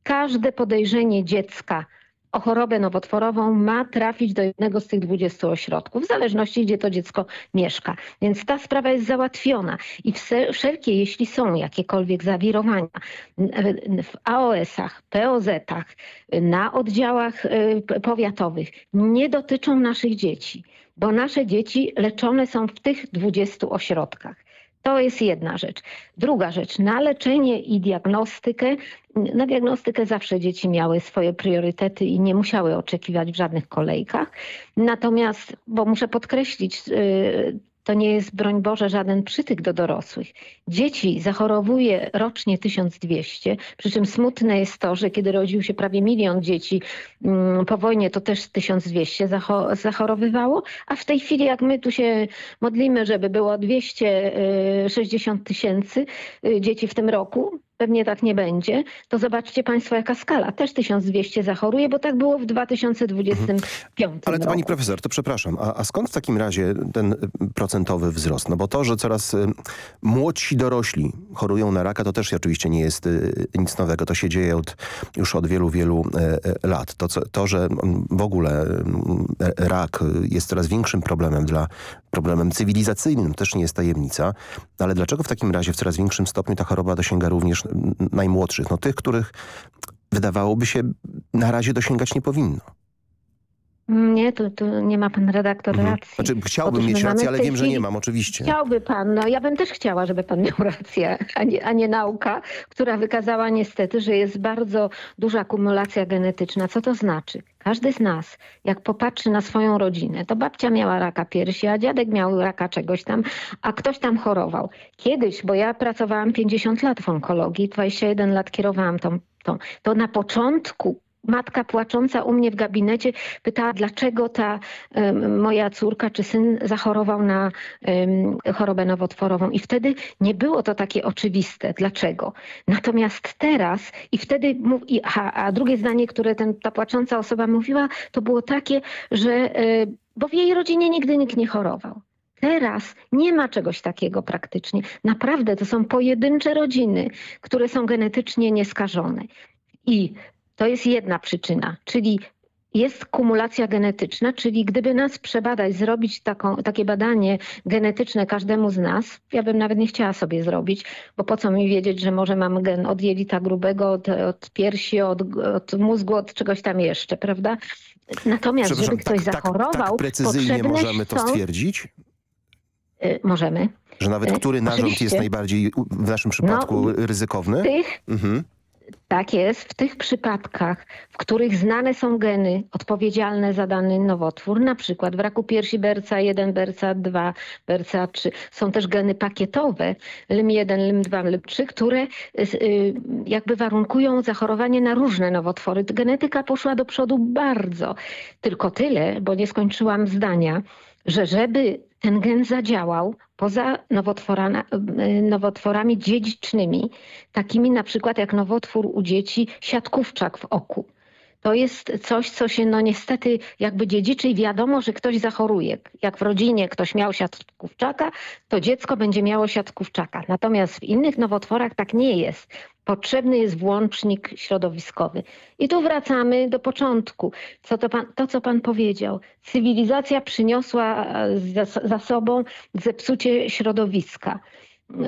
Każde podejrzenie dziecka o chorobę nowotworową ma trafić do jednego z tych 20 ośrodków, w zależności gdzie to dziecko mieszka. Więc ta sprawa jest załatwiona i wszelkie, jeśli są jakiekolwiek zawirowania w AOS-ach, POZ-ach, na oddziałach y, powiatowych, nie dotyczą naszych dzieci, bo nasze dzieci leczone są w tych 20 ośrodkach. To jest jedna rzecz. Druga rzecz, na leczenie i diagnostykę. Na diagnostykę zawsze dzieci miały swoje priorytety i nie musiały oczekiwać w żadnych kolejkach. Natomiast, bo muszę podkreślić, yy, to nie jest, broń Boże, żaden przytyk do dorosłych. Dzieci zachorowuje rocznie 1200, przy czym smutne jest to, że kiedy rodził się prawie milion dzieci mm, po wojnie, to też 1200 zacho- zachorowywało, a w tej chwili jak my tu się modlimy, żeby było 260 tysięcy y, dzieci w tym roku, pewnie tak nie będzie, to zobaczcie Państwo jaka skala. Też 1200 zachoruje, bo tak było w 2025 Ale to roku. pani profesor, to przepraszam, a, a skąd w takim razie ten y, procentowy wzrost? No bo to, że coraz y, młodsi dorośli chorują na raka, to też oczywiście nie jest y, nic nowego. To się dzieje od, już od wielu, wielu e, e, lat. To, co, to, że mm, w ogóle mm, e, rak jest coraz większym problemem dla problemem cywilizacyjnym, też nie jest tajemnica. Ale dlaczego w takim razie w coraz większym stopniu ta choroba dosięga również najmłodszych? No tych, których wydawałoby się na razie dosięgać nie powinno. Nie, tu, tu nie ma pan redaktor Mhm. racji. Znaczy, chciałbym Otóż mieć rację, ale wiem, że nie mam, oczywiście. Chciałby pan, no ja bym też chciała, żeby pan miał rację, a nie, a nie nauka, która wykazała niestety, że jest bardzo duża kumulacja genetyczna. Co to znaczy? Każdy z nas, jak popatrzy na swoją rodzinę, to babcia miała raka piersi, a dziadek miał raka czegoś tam, a ktoś tam chorował. Kiedyś, bo ja pracowałam 50 lat w onkologii, 21 lat kierowałam tą, tą to na początku matka płacząca u mnie w gabinecie pytała, dlaczego ta moja córka czy syn zachorował na chorobę nowotworową. I wtedy nie było to takie oczywiste. Dlaczego? Natomiast teraz i wtedy, a drugie zdanie, które ten, ta płacząca osoba mówiła, to było takie, że e, bo w jej rodzinie nigdy nikt nie chorował. Teraz nie ma czegoś takiego praktycznie. Naprawdę to są pojedyncze rodziny, które są genetycznie nieskażone. I to jest jedna przyczyna, czyli jest kumulacja genetyczna, czyli gdyby nas przebadać, zrobić taką, takie badanie genetyczne każdemu z nas, ja bym nawet nie chciała sobie zrobić, bo po co mi wiedzieć, że może mam gen od jelita grubego, od, od piersi, od, od mózgu, od czegoś tam jeszcze, prawda? Natomiast, żeby ktoś tak, tak, zachorował, tak precyzyjnie potrzebne możemy to są- stwierdzić? Y, Możemy. Że nawet Y, który narząd oczywiście. jest najbardziej w naszym przypadku No, ryzykowny? Tych Mhm. Tak jest. W tych przypadkach, w których znane są geny odpowiedzialne za dany nowotwór, na przykład w raku piersi BRCA1, BRCA2, BRCA3, są też geny pakietowe, LIM1, LIM2, LIM3, które y, y, jakby warunkują zachorowanie na różne nowotwory. Genetyka poszła do przodu bardzo. Tylko tyle, bo nie skończyłam zdania, że żeby ten gen zadziałał poza y, nowotworami dziedzicznymi, takimi na przykład jak nowotwór u dzieci, siatkówczak w oku. To jest coś, co się no niestety jakby dziedziczy i wiadomo, że ktoś zachoruje. Jak w rodzinie ktoś miał siatkówczaka, to dziecko będzie miało siatkówczaka. Natomiast w innych nowotworach tak nie jest. Potrzebny jest włącznik środowiskowy. I tu wracamy do początku. Co to, pan, to, co pan powiedział. Cywilizacja przyniosła e, za, za sobą zepsucie środowiska.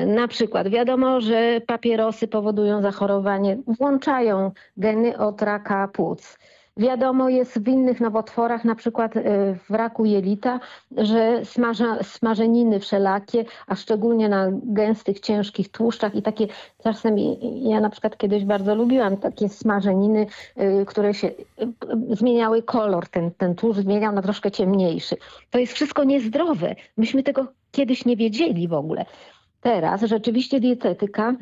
Na przykład wiadomo, że papierosy powodują zachorowanie, włączają geny od raka płuc. Wiadomo jest w innych nowotworach, na przykład y, w raku jelita, że smaża, smażeniny wszelakie, a szczególnie na gęstych, ciężkich tłuszczach i takie czasem ja na przykład kiedyś bardzo lubiłam takie smażeniny, y, które się y, zmieniały kolor, ten, ten tłuszcz zmieniał na troszkę ciemniejszy. To jest wszystko niezdrowe. Myśmy tego kiedyś nie wiedzieli w ogóle. Teraz rzeczywiście dietetyka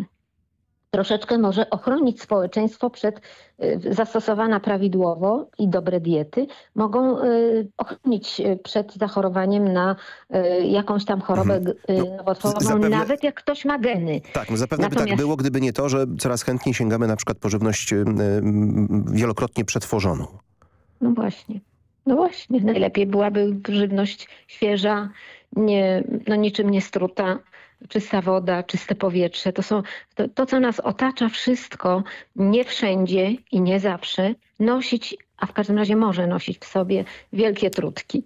troszeczkę może ochronić społeczeństwo przed y, zastosowana prawidłowo i dobre diety mogą y, ochronić y, przed zachorowaniem na jakąś tam chorobę nowotworową, Mhm. No, zapewne- nawet jak ktoś ma geny. Tak, no zapewne by tak Natomiast- było, gdyby nie to, że coraz chętniej sięgamy na przykład po żywność wielokrotnie przetworzoną. No właśnie. No właśnie. Najlepiej byłaby żywność świeża, nie, no niczym nie struta, czysta woda, czyste powietrze. To są to, to, co nas otacza, wszystko, nie wszędzie i nie zawsze, nosić, a w każdym razie może nosić w sobie wielkie trutki.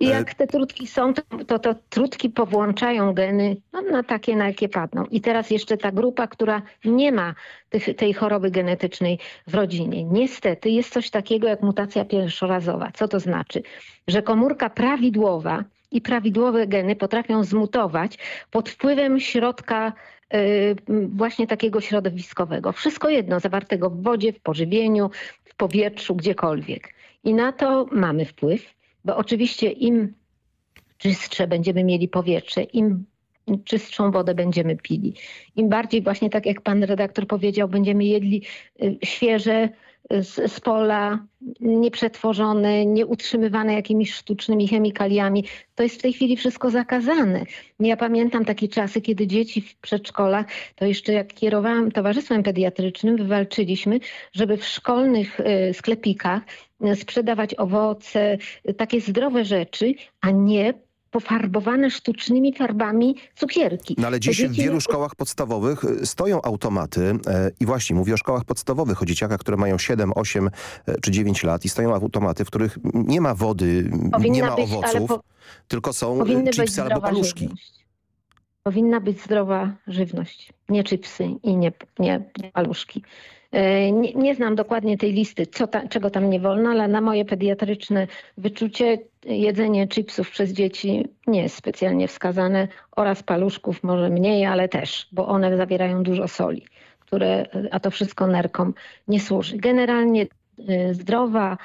I E, jak te trutki są, to, to, to trutki powłączają geny no, na takie, na jakie padną. I teraz jeszcze ta grupa, która nie ma tych, tej choroby genetycznej w rodzinie. Niestety jest coś takiego jak mutacja pierwszorazowa. Co to znaczy? Że komórka prawidłowa i prawidłowe geny potrafią zmutować pod wpływem środka y, właśnie takiego środowiskowego. Wszystko jedno, zawartego w wodzie, w pożywieniu, w powietrzu, gdziekolwiek. I na to mamy wpływ, bo oczywiście im czystsze będziemy mieli powietrze, im czystszą wodę będziemy pili. Im bardziej właśnie tak jak pan redaktor powiedział, będziemy jedli y, świeże, z, z pola, nieprzetworzone, nieutrzymywane jakimiś sztucznymi chemikaliami. To jest w tej chwili wszystko zakazane. Ja pamiętam takie czasy, kiedy dzieci w przedszkolach, to jeszcze jak kierowałam towarzystwem pediatrycznym, wywalczyliśmy, żeby w szkolnych y, sklepikach y, sprzedawać owoce, y, takie zdrowe rzeczy, a nie pofarbowane sztucznymi farbami cukierki. No ale dziś w wielu nie- szkołach podstawowych y, stoją automaty e, i właśnie mówię o szkołach podstawowych, o dzieciakach, które mają 7, 8 e, czy 9 lat i stoją automaty, w których nie ma wody, nie Powinna ma być, owoców, po- tylko są e, chipsy albo paluszki. żywność. Powinna być zdrowa żywność, nie chipsy i nie, nie, nie paluszki. E, Nie, nie znam dokładnie tej listy, ta, czego tam nie wolno, ale na moje pediatryczne wyczucie jedzenie chipsów przez dzieci nie jest specjalnie wskazane oraz paluszków może mniej, ale też, bo one zawierają dużo soli, które, a to wszystko nerkom nie służy. Generalnie e, zdrowa,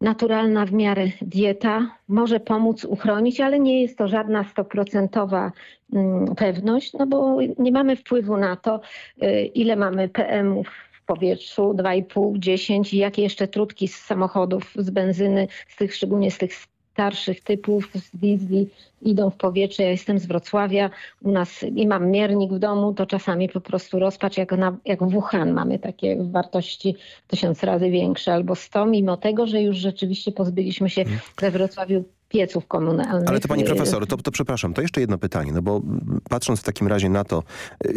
naturalna w miarę dieta może pomóc uchronić, ale nie jest to żadna stoprocentowa mm, pewność, no bo nie mamy wpływu na to, y, ile mamy PM-ów powietrzu, 2,5, 10 i jakie jeszcze trutki z samochodów, z benzyny, z tych, szczególnie z tych starszych typów, z diesli idą w powietrze. Ja jestem z Wrocławia u nas i mam miernik w domu, to czasami po prostu rozpacz jak, na, jak w Wuhan mamy takie wartości tysiąc razy większe albo sto, mimo tego, że już rzeczywiście pozbyliśmy się we Wrocławiu pieców komunalnych. Ale to pani profesor, to, to przepraszam, to jeszcze jedno pytanie, no bo patrząc w takim razie na to,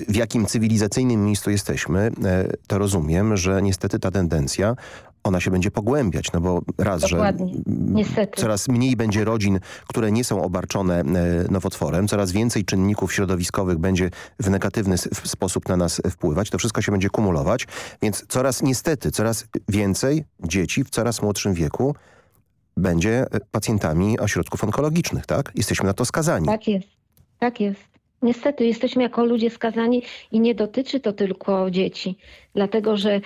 w jakim cywilizacyjnym miejscu jesteśmy, e, to rozumiem, że niestety ta tendencja ona się będzie pogłębiać, no bo raz, Dokładnie. że Niestety. coraz mniej będzie rodzin, które nie są obarczone e, nowotworem, coraz więcej czynników środowiskowych będzie w negatywny sposób na nas wpływać, to wszystko się będzie kumulować, więc coraz niestety, coraz więcej dzieci w coraz młodszym wieku będzie pacjentami ośrodków onkologicznych, tak? Jesteśmy na to skazani. Tak jest, tak jest. Niestety jesteśmy jako ludzie skazani i nie dotyczy to tylko dzieci, dlatego że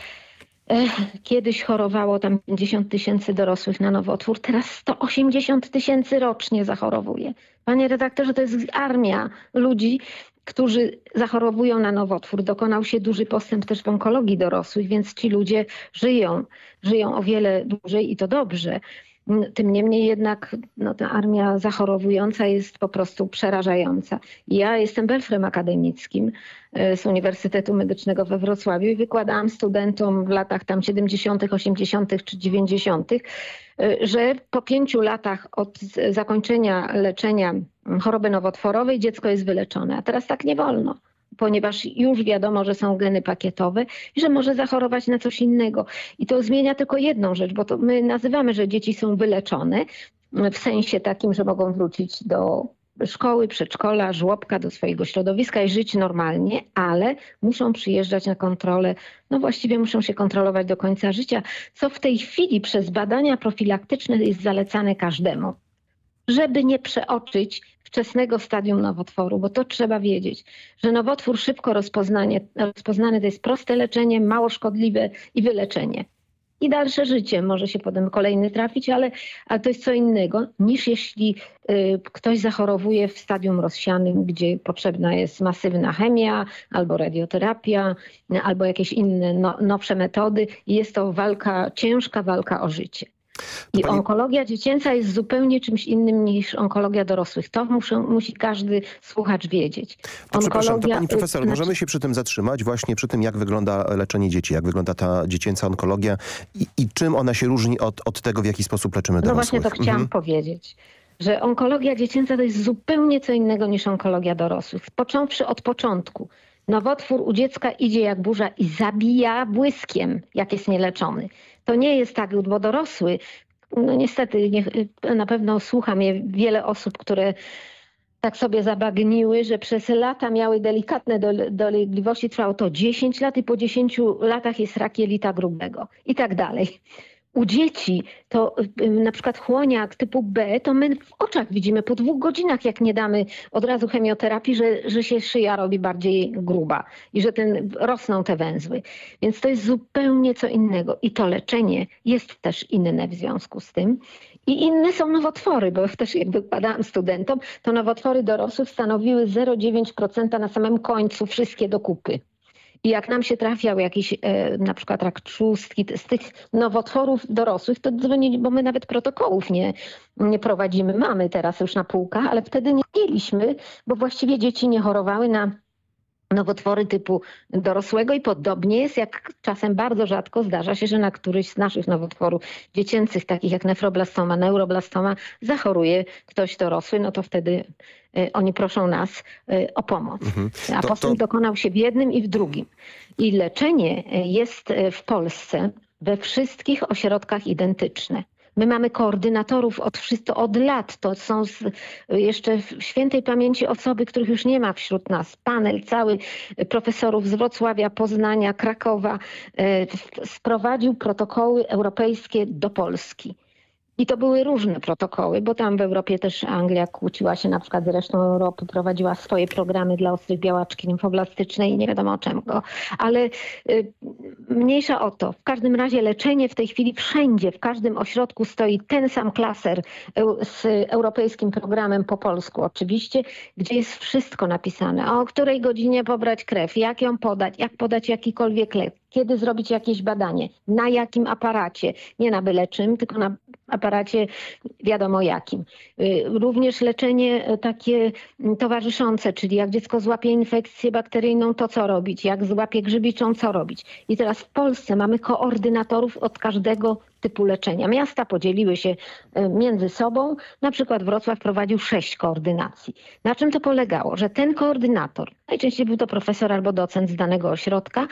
eh, kiedyś chorowało tam 50 tysięcy dorosłych na nowotwór, teraz 180 tysięcy rocznie zachorowuje. Panie redaktorze, to jest armia ludzi, którzy zachorowują na nowotwór. Dokonał się duży postęp też w onkologii dorosłych, więc ci ludzie żyją, żyją o wiele dłużej i to dobrze. Tym niemniej jednak no, ta armia zachorowująca jest po prostu przerażająca. Ja jestem belfrem akademickim e, z Uniwersytetu Medycznego we Wrocławiu i wykładałam studentom w latach tam 70., 80. czy 90., e, że po pięciu latach od zakończenia leczenia choroby nowotworowej dziecko jest wyleczone. A teraz tak nie wolno ponieważ już wiadomo, że są geny pakietowe i że może zachorować na coś innego. I to zmienia tylko jedną rzecz, bo to my nazywamy, że dzieci są wyleczone w sensie takim, że mogą wrócić do szkoły, przedszkola, żłobka, do swojego środowiska i żyć normalnie, ale muszą przyjeżdżać na kontrolę, no właściwie muszą się kontrolować do końca życia, co w tej chwili przez badania profilaktyczne jest zalecane każdemu żeby nie przeoczyć wczesnego stadium nowotworu, bo to trzeba wiedzieć, że nowotwór szybko rozpoznanie, rozpoznany to jest proste leczenie, mało szkodliwe i wyleczenie. I dalsze życie może się potem kolejny trafić, ale, ale to jest co innego niż jeśli y, ktoś zachorowuje w stadium rozsianym, gdzie potrzebna jest masywna chemia albo radioterapia, albo jakieś inne no, nowsze metody i jest to walka, ciężka walka o życie. I Pani- onkologia dziecięca jest zupełnie czymś innym niż onkologia dorosłych. To musi każdy słuchacz wiedzieć. To przepraszam, to Onkologia- pani profesor, znaczy- możemy się przy tym zatrzymać, właśnie przy tym, jak wygląda leczenie dzieci, jak wygląda ta dziecięca onkologia i, i czym ona się różni od, od tego, w jaki sposób leczymy No dorosłych. właśnie to chciałam Mhm. powiedzieć, że onkologia dziecięca to jest zupełnie co innego niż onkologia dorosłych. Począwszy od początku. Nowotwór u dziecka idzie jak burza i zabija błyskiem, jak jest nieleczony. To nie jest tak, bo dorosły, no niestety nie, na pewno słucha mnie wiele osób, które tak sobie zabagniły, że przez lata miały delikatne dole- dolegliwości, trwało to 10 lat i po 10 latach jest rak jelita grubego i tak dalej. U dzieci to y, na przykład chłoniak typu B, to my w oczach widzimy po dwóch godzinach, jak nie damy od razu chemioterapii, że, że się szyja robi bardziej gruba i że ten, rosną te węzły. Więc to jest zupełnie co innego i to leczenie jest też inne w związku z tym. I inne są nowotwory, bo też jak wykładałam studentom, to nowotwory dorosłych stanowiły 0,9% na samym końcu wszystkie do kupy. I jak nam się trafiał jakiś e, na przykład rak trzustki, z tych nowotworów dorosłych, to dzwonili, bo my nawet protokołów nie, nie prowadzimy. Mamy teraz już na półkach, ale wtedy nie mieliśmy, bo właściwie dzieci nie chorowały na nowotwory typu dorosłego i podobnie jest, jak czasem bardzo rzadko zdarza się, że na któryś z naszych nowotworów dziecięcych, takich jak nefroblastoma, neuroblastoma, zachoruje ktoś dorosły, no to wtedy oni proszą nas y, o pomoc. Mhm. A To- dokonał się w jednym i w drugim. I leczenie y, jest y, w Polsce we wszystkich ośrodkach identyczne. My mamy koordynatorów od, od lat. To są z, jeszcze w świętej pamięci osoby, których już nie ma wśród nas. Panel cały y, profesorów z Wrocławia, Poznania, Krakowa y, sprowadził protokoły europejskie do Polski. I to były różne protokoły, bo tam w Europie też Anglia kłóciła się na przykład z resztą Europy, prowadziła swoje programy dla ostrych białaczki limfoblastycznej i nie wiadomo czego. Ale y, mniejsza o to. W każdym razie leczenie w tej chwili wszędzie, w każdym ośrodku stoi ten sam klaser eu- z europejskim programem po polsku oczywiście, gdzie jest wszystko napisane. O której godzinie pobrać krew, jak ją podać, jak podać jakikolwiek lek, kiedy zrobić jakieś badanie, na jakim aparacie, nie na byle czym, tylko na aparacie wiadomo jakim. Y, Również leczenie y, takie mm, towarzyszące, czyli jak dziecko złapie infekcję bakteryjną, to co robić, jak złapie grzybiczą, co robić. I teraz w Polsce mamy koordynatorów od każdego typu leczenia. Miasta podzieliły się y, między sobą, na przykład Wrocław prowadził sześć koordynacji. Na czym to polegało? Że ten koordynator, najczęściej był to profesor albo docent z danego ośrodka,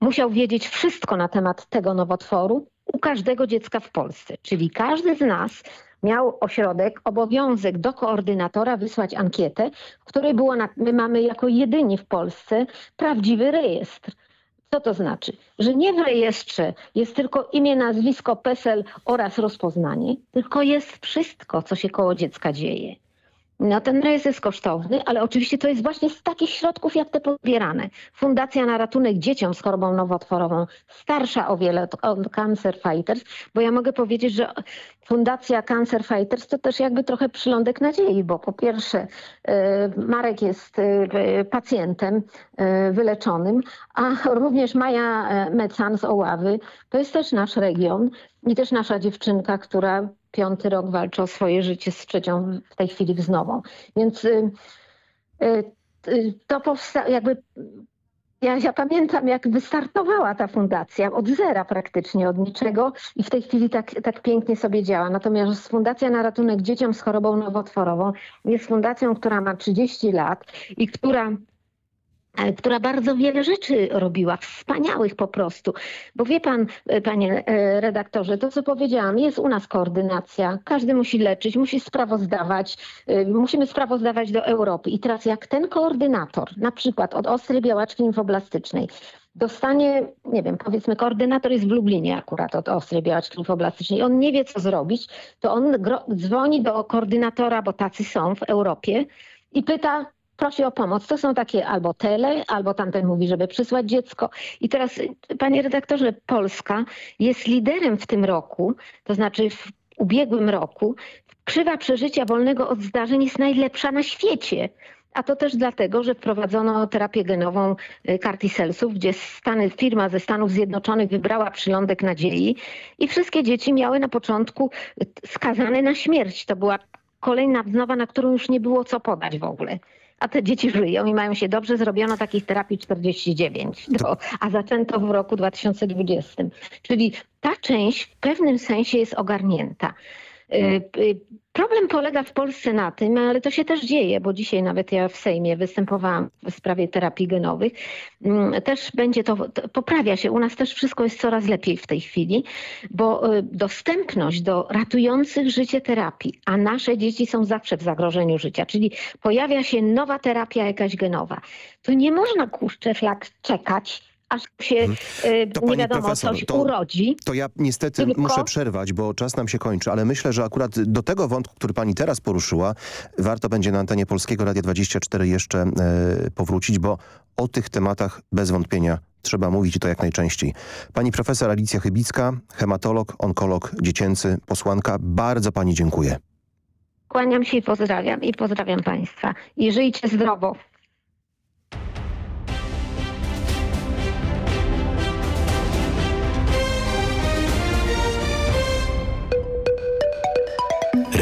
musiał wiedzieć wszystko na temat tego nowotworu u każdego dziecka w Polsce. Czyli każdy z nas miał ośrodek obowiązek do koordynatora wysłać ankietę, w której było, na, my mamy jako jedyni w Polsce prawdziwy rejestr. Co to znaczy? Że nie w rejestrze jest tylko imię, nazwisko, PESEL oraz rozpoznanie, tylko jest wszystko, co się koło dziecka dzieje. No ten rejestr jest kosztowny, ale oczywiście to jest właśnie z takich środków jak te pobierane. Fundacja na ratunek dzieciom z chorobą nowotworową, starsza o wiele od- Cancer Fighters, bo ja mogę powiedzieć, że Fundacja Cancer Fighters to też jakby trochę przylądek nadziei, bo po pierwsze e, Marek jest e, pacjentem e, wyleczonym, a również Maja Mecan z Oławy, to jest też nasz region i też nasza dziewczynka, która piąty rok walczy o swoje życie z trzecią w tej chwili wznową. Więc y, y, y, to powsta- jakby ja, ja pamiętam, jak wystartowała ta fundacja od zera praktycznie, od niczego i w tej chwili tak, tak pięknie sobie działa. Natomiast Fundacja na ratunek dzieciom z chorobą nowotworową jest fundacją, która ma 30 lat i która która bardzo wiele rzeczy robiła, wspaniałych po prostu. Bo wie pan, e, panie e, redaktorze, to co powiedziałam, jest u nas koordynacja, każdy musi leczyć, musi sprawozdawać, e, musimy sprawozdawać do Europy. I teraz jak ten koordynator, na przykład od ostrej białaczki limfoblastycznej, dostanie, nie wiem, powiedzmy koordynator jest w Lublinie akurat od ostrej białaczki limfoblastycznej, on nie wie co zrobić, to on dzwoni do koordynatora, bo tacy są w Europie i pyta, prosi o pomoc. To są takie albo tele, albo tamten mówi, żeby przysłać dziecko. I teraz, panie redaktorze, Polska jest liderem w tym roku, to znaczy w ubiegłym roku. Krzywa przeżycia wolnego od zdarzeń jest najlepsza na świecie. A to też dlatego, że wprowadzono terapię genową y, Cartiselsów, gdzie Stany, firma ze Stanów Zjednoczonych wybrała przylądek nadziei i wszystkie dzieci miały na początku y, skazane na śmierć. To była kolejna wznowa, na którą już nie było co podać w ogóle. A te dzieci żyją i mają się dobrze. Zrobiono takich terapii 49, do, a zaczęto w roku 2020. Czyli ta część w pewnym sensie jest ogarnięta. Problem polega w Polsce na tym, ale to się też dzieje, bo dzisiaj nawet ja w Sejmie występowałam w sprawie terapii genowych. Mm, Też będzie to, poprawia się. U nas też wszystko jest coraz lepiej w tej chwili, bo y, dostępność do ratujących życie terapii, a nasze dzieci są zawsze w zagrożeniu życia, czyli pojawia się nowa terapia jakaś genowa. To nie można kurczę flag czekać, aż się y, To nie wiadomo profesor, coś to- urodzi. To ja niestety Tylko- muszę przerwać, bo czas nam się kończy, ale myślę, że akurat do tego wątku, który pani teraz poruszyła, warto będzie na antenie Polskiego Radia 24 jeszcze e, powrócić, bo o tych tematach bez wątpienia trzeba mówić i to jak najczęściej. Pani profesor Alicja Chybicka, hematolog, onkolog dziecięcy, posłanka, bardzo pani dziękuję. Kłaniam się i pozdrawiam i pozdrawiam Państwa. I żyjcie zdrowo.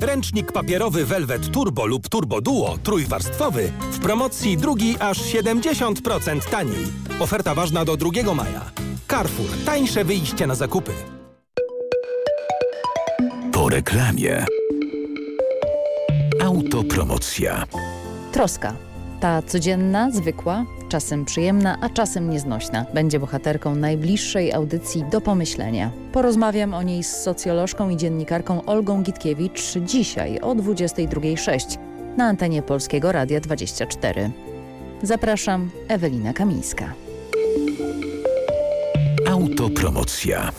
Ręcznik papierowy Velvet Turbo lub Turbo Duo trójwarstwowy w promocji drugi aż 70% taniej. Oferta ważna do 2 maja. Carrefour. Tańsze wyjście na zakupy. Po reklamie. Autopromocja. Troska. Ta codzienna, zwykła, czasem przyjemna, a czasem nieznośna. Będzie bohaterką najbliższej audycji do pomyślenia. Porozmawiam o niej z socjolożką i dziennikarką Olgą Gitkiewicz dzisiaj o 22.06 na antenie Polskiego Radia 24. Zapraszam, Ewelina Kamińska. Autopromocja.